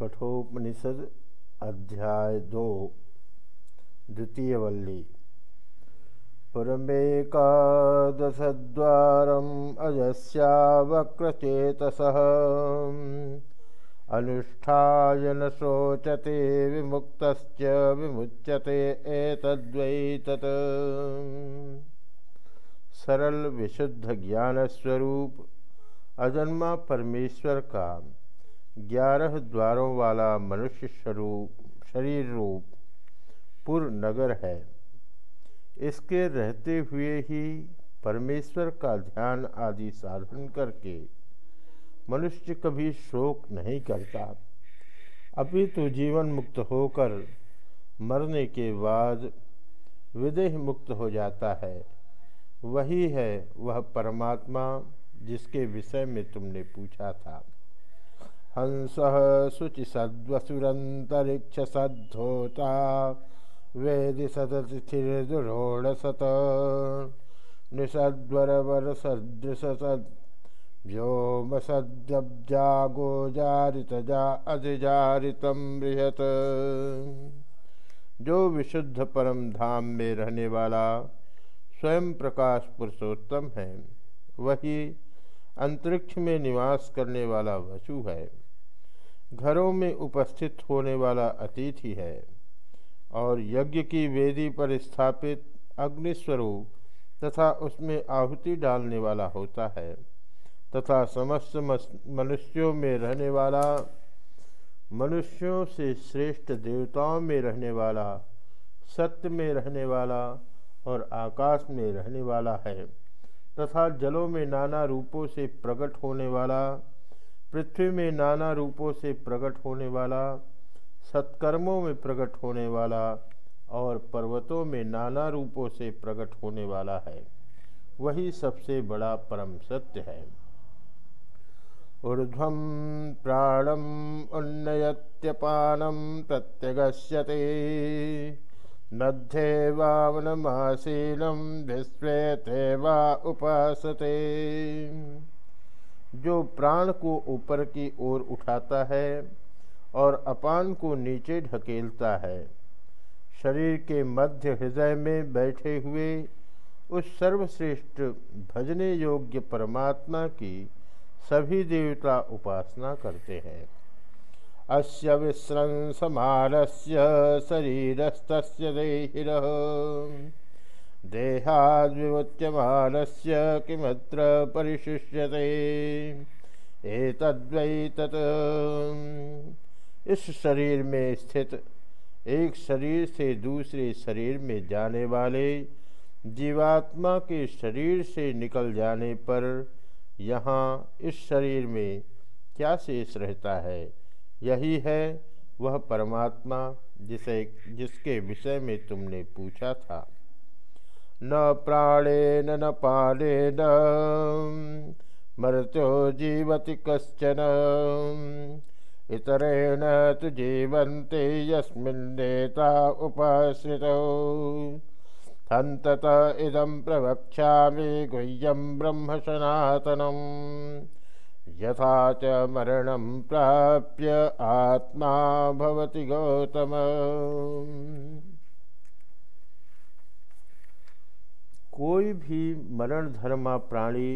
कठोपनिषद अध्याय दो द्वितीय वल्ली पुरमेकादशद्वारम् अजस्या वक्रचेतसः अनुष्ठाय न शोचते विमुक्तश्च विमुच्यते एतद्वै सरल विशुद्ध ज्ञान स्वरूप अजन्मा परमेश्वर का ग्यारह द्वारों वाला मनुष्य स्वरूप शरीर रूप पुर नगर है। इसके रहते हुए ही परमेश्वर का ध्यान आदि साधन करके मनुष्य कभी शोक नहीं करता। अभी तो जीवन मुक्त होकर मरने के बाद विदेह मुक्त हो जाता है। वही है वह परमात्मा जिसके विषय में तुमने पूछा था। हंस शुचि सद्वसुरंतरिक्ष सद्धोता वेदि सततिथिर्दुरोण सत निषद्वरवर सदृश सद व्योम सद्यब्जागो जारित बृहत। जो विशुद्ध परम धाम में रहने वाला स्वयं प्रकाश पुरुषोत्तम है, वही अंतरिक्ष में निवास करने वाला वसु है। घरों में उपस्थित होने वाला अतिथि है और यज्ञ की वेदी पर स्थापित अग्निस्वरूप तथा उसमें आहुति डालने वाला होता है तथा समस्त मनुष्यों में रहने वाला, मनुष्यों से श्रेष्ठ देवताओं में रहने वाला, सत्य में रहने वाला और आकाश में रहने वाला है तथा जलों में नाना रूपों से प्रकट होने वाला पृथ्वी में नाना रूपों से प्रकट होने वाला, सत्कर्मों में प्रकट होने वाला और पर्वतों में नाना रूपों से प्रकट होने वाला है। वही सबसे बड़ा परम सत्य है। ऊर्ध्व प्राणम उन्नयत्यपानम प्रत्यगस्यते। मध्ये वामनमासीनम विश्वे वा उपासते। जो प्राण को ऊपर की ओर उठाता है और अपान को नीचे ढकेलता है, शरीर के मध्य हृदय में बैठे हुए उस सर्वश्रेष्ठ भजने योग्य परमात्मा की सभी देवता उपासना करते हैं। अस्य विस्रंसमानस्य शरीरस्तस्य देहिरः। देहाद्विमुच्यमानस्य किमत्र परिशिष्यते? एतद्वै इस शरीर में स्थित एक शरीर से दूसरे शरीर में जाने वाले जीवात्मा के शरीर से निकल जाने पर यहाँ इस शरीर में क्या शेष रहता है? यही है वह परमात्मा जिसे, जिसके विषय में तुमने पूछा था। न प्राणेन न पालेन। मृत्यो जीवति कश्चन। इतरेण तो जीवन्ते यस्मिन्नेता उपाश्रितौ। हन्तत इदं प्रवक्ष्यामि गुह्यं ब्रह्म सनातनम् यथा च मरणं प्राप्य आत्मा भवति गौतम कोई भी मरण धर्मा प्राणी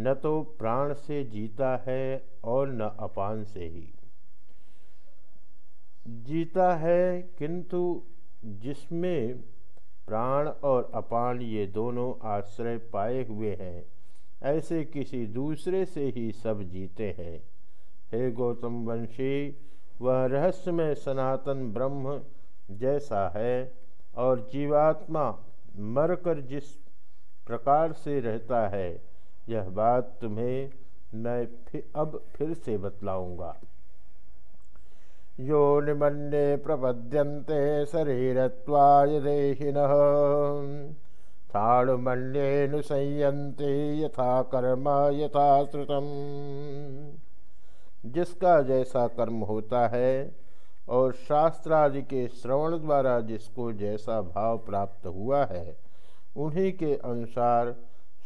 न तो प्राण से जीता है और न अपान से ही। जीता है किंतु जिसमें प्राण और अपान ये दोनों आश्रय पाए हुए हैं, ऐसे किसी दूसरे से ही सब जीते हैं। हे गौतम वंशी, वह रहस्यमय सनातन ब्रह्म जैसा है और जीवात्मा मरकर जिस प्रकार से रहता है। यह बात तुम्हें मैं फिर अब फिर से बतलाऊँगा। यो निमन्ये प्रपद्यन्ते शरीरत्वाय देहिन। ताणुमण्येऽनुसंयन्ते यथा कर्म यथा श्रुतम। जिसका जैसा कर्म होता है और शास्त्रादि के श्रवण द्वारा जिसको जैसा भाव प्राप्त हुआ है उन्हीं के अनुसार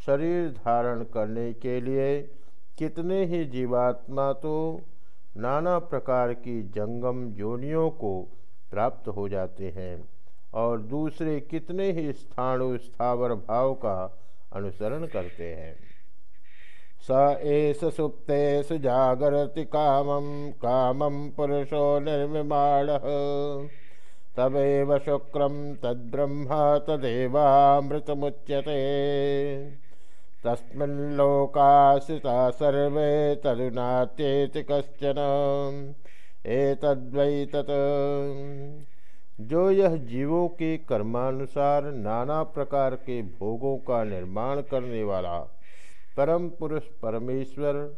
शरीर धारण करने के लिए कितने ही जीवात्मा तो नाना प्रकार की जंगम योनियों को प्राप्त हो जाते हैं और दूसरे कितने ही स्थाणु स्थावर भाव का अनुसरण करते हैं। स एष सुप्तेषु जागरति कामम कामम पुरुषो निर्मिमाणः तमेव शुक्रं तद्ब्रह्म तदेवामृतमुच्यते। तस्मिल्लोकाश्रिता सर्वे तदुनात्येति कश्चन। एतद्वै तत्। जो यह जीवों के कर्मानुसार नाना प्रकार के भोगों का निर्माण करने वाला परम पुरुष परमेश्वर,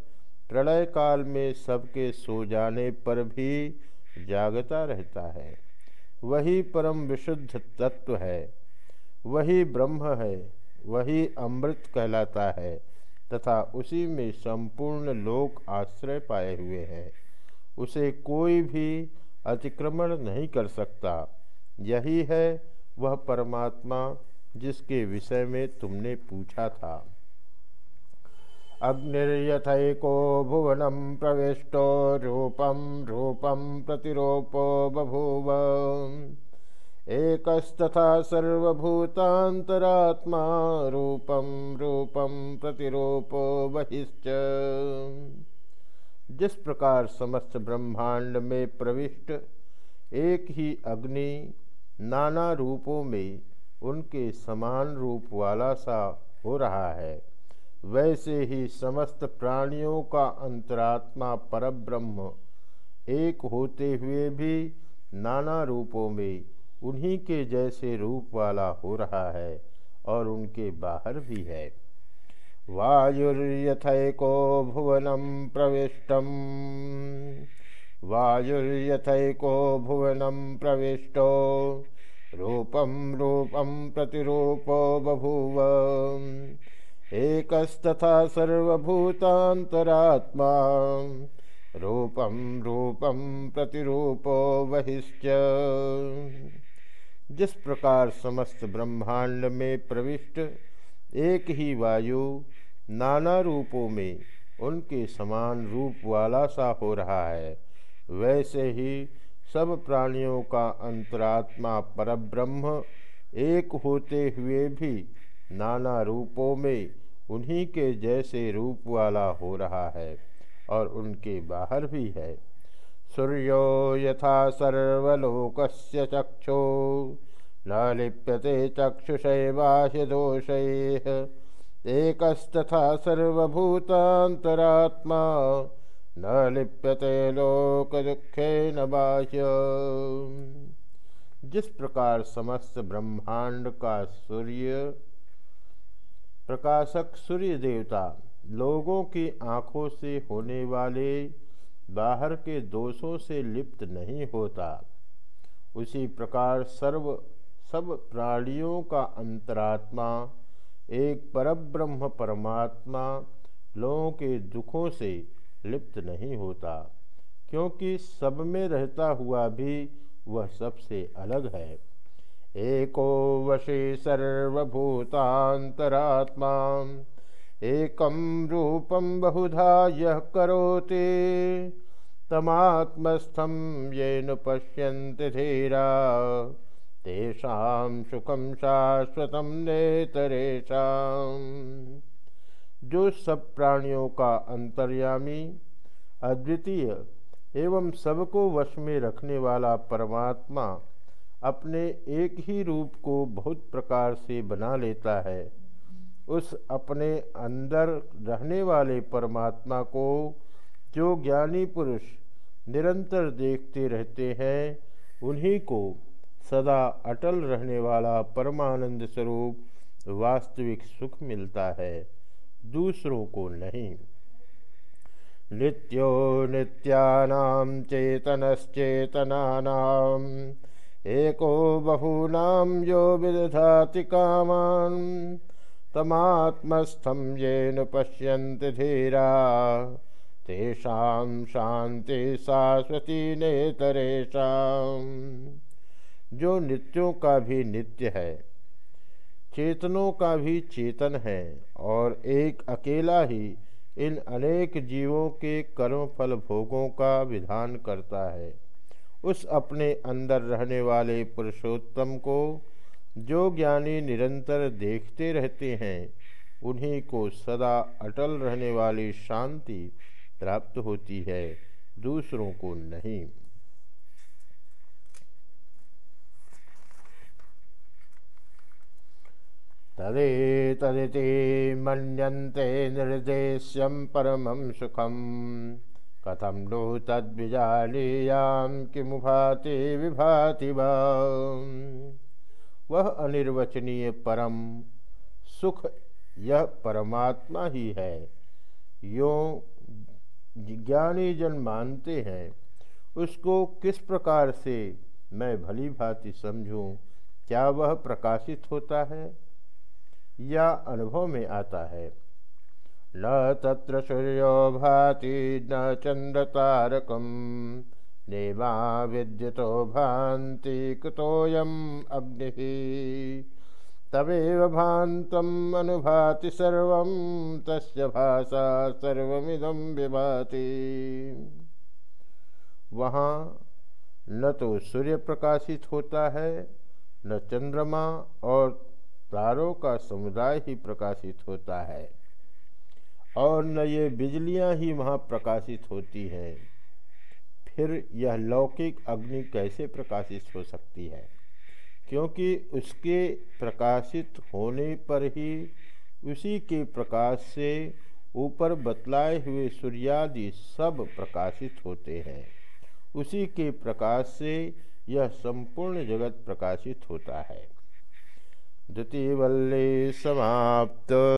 प्रलय काल में सबके सो जाने पर भी जागता रहता है। वही परम विशुद्ध तत्व है, वही ब्रह्म है, वही अमृत कहलाता है, तथा उसी में संपूर्ण लोक आश्रय पाए हुए हैं। उसे कोई भी अतिक्रमण नहीं कर सकता। यही है वह परमात्मा जिसके विषय में तुमने पूछा था। अग्निर्यथको भुवनं प्रविष्टो रूपं रूपं प्रतिरूपो बभूव। एकस्तथा सर्वभूतान्तरात्मा रूपं बहिश्च। जिस प्रकार समस्त ब्रह्मांड में प्रविष्ट एक ही अग्नि नाना रूपों में उनके समान रूप वाला सा हो रहा है वैसे ही समस्त प्राणियों का अंतरात्मा परब्रह्म एक होते हुए भी नाना रूपों में उन्हीं के जैसे रूप वाला हो रहा है और उनके बाहर भी है। वायुर्यथको भुवनम प्रविष्टम। वायुर्यथको भुवनम प्रविष्टो। रूपम रूपम प्रतिरूपो बभूव। एकस्तथा सर्वभूतान्तरात्मा। रूपम रूपम प्रतिरूपो बहिश्च जिस प्रकार समस्त ब्रह्मांड में प्रविष्ट एक ही वायु नाना रूपों में उनके समान रूप वाला सा हो रहा है, वैसे ही सब प्राणियों का अंतरात्मा परब्रह्म एक होते हुए भी नाना रूपों में उन्हीं के जैसे रूप वाला हो रहा है और उनके बाहर भी है। सूर्यो यथा सर्वलोकस्य चक्षु न लिप्यते चक्षुषैवाह्य दोषैः। एकस्तथा सर्वभूतान्तरात्मा न लिप्यते लोक दुखे न बाह्य। जिस प्रकार समस्त ब्रह्मांड का सूर्य प्रकाशक सूर्य देवता लोगों की आँखों से होने वाले बाहर के दोषों से लिप्त नहीं होता। उसी प्रकार सर्व, सब प्राणियों का अंतरात्मा, एक परब्रह्म परमात्मा लोगों के दुखों से लिप्त नहीं होता, क्योंकि सब में रहता हुआ भी वह सबसे अलग है। एको वशी सर्वभूतान्तरात्मा। एकं रूपं बहुधा यः करोति, तमात्मस्थं येन पश्यन्ति धीरा। तेषां सुखम शाश्वतम नेतरेशम जो सब प्राणियों का अंतर्यामी, अद्वितीय एवं सबको वश में रखने वाला परमात्मा अपने एक ही रूप को बहुत प्रकार से बना लेता है। उस अपने अंदर रहने वाले परमात्मा को जो ज्ञानी पुरुष निरंतर देखते रहते हैं, उन्हीं को सदा अटल रहने वाला परमानंद स्वरूप वास्तविक सुख मिलता है, दूसरों को नहीं। नित्यो नित्यानाम चेतनश्चेतनानाम एको बहूनां यो विदधाति कामान्। तमात्मस्थं येन पश्यन्ति धीरा। तेषां शांति शाश्वती नेतरेशम जो नित्यों का भी नित्य है, चेतनों का भी चेतन है, और एक अकेला ही इन अनेक जीवों के कर्म फल भोगों का विधान करता है। उस अपने अंदर रहने वाले पुरुषोत्तम को जो ज्ञानी निरंतर देखते रहते हैं, उन्हीं को सदा अटल रहने वाली शांति प्राप्त होती है, दूसरों को नहीं। तदे तदिति मन्यन्ते निर्देश्यम परमं सुखम। कथम नो तद्विजानीयाम किमुभाति विभाति वह अनिर्वचनीय परम सुख यह परमात्मा ही है। यो ज्ञानी जन मानते हैं, उसको किस प्रकार से मैं भली भांति समझूं, क्या वह प्रकाशित होता है या अनुभव में आता है? न तत्र सूर्यो भाति न चंद्र तारकम नेमा विद्युतो भांति कुतोयम अग्नि। तवेव भान्तम् तस्य भाषा विभाति वहाँ न तो सूर्य प्रकाशित होता है, न चंद्रमा और तारों का समुदाय ही प्रकाशित होता है। और न ये बिजलियाँ ही वहाँ प्रकाशित होती हैं। फिर यह लौकिक अग्नि कैसे प्रकाशित हो सकती है? क्योंकि उसके प्रकाशित होने पर ही उसी के प्रकाश से ऊपर बतलाए हुए सूर्यादि सब प्रकाशित होते हैं। उसी के प्रकाश से यह संपूर्ण जगत प्रकाशित होता है। द्वितीय वल्ले समाप्त।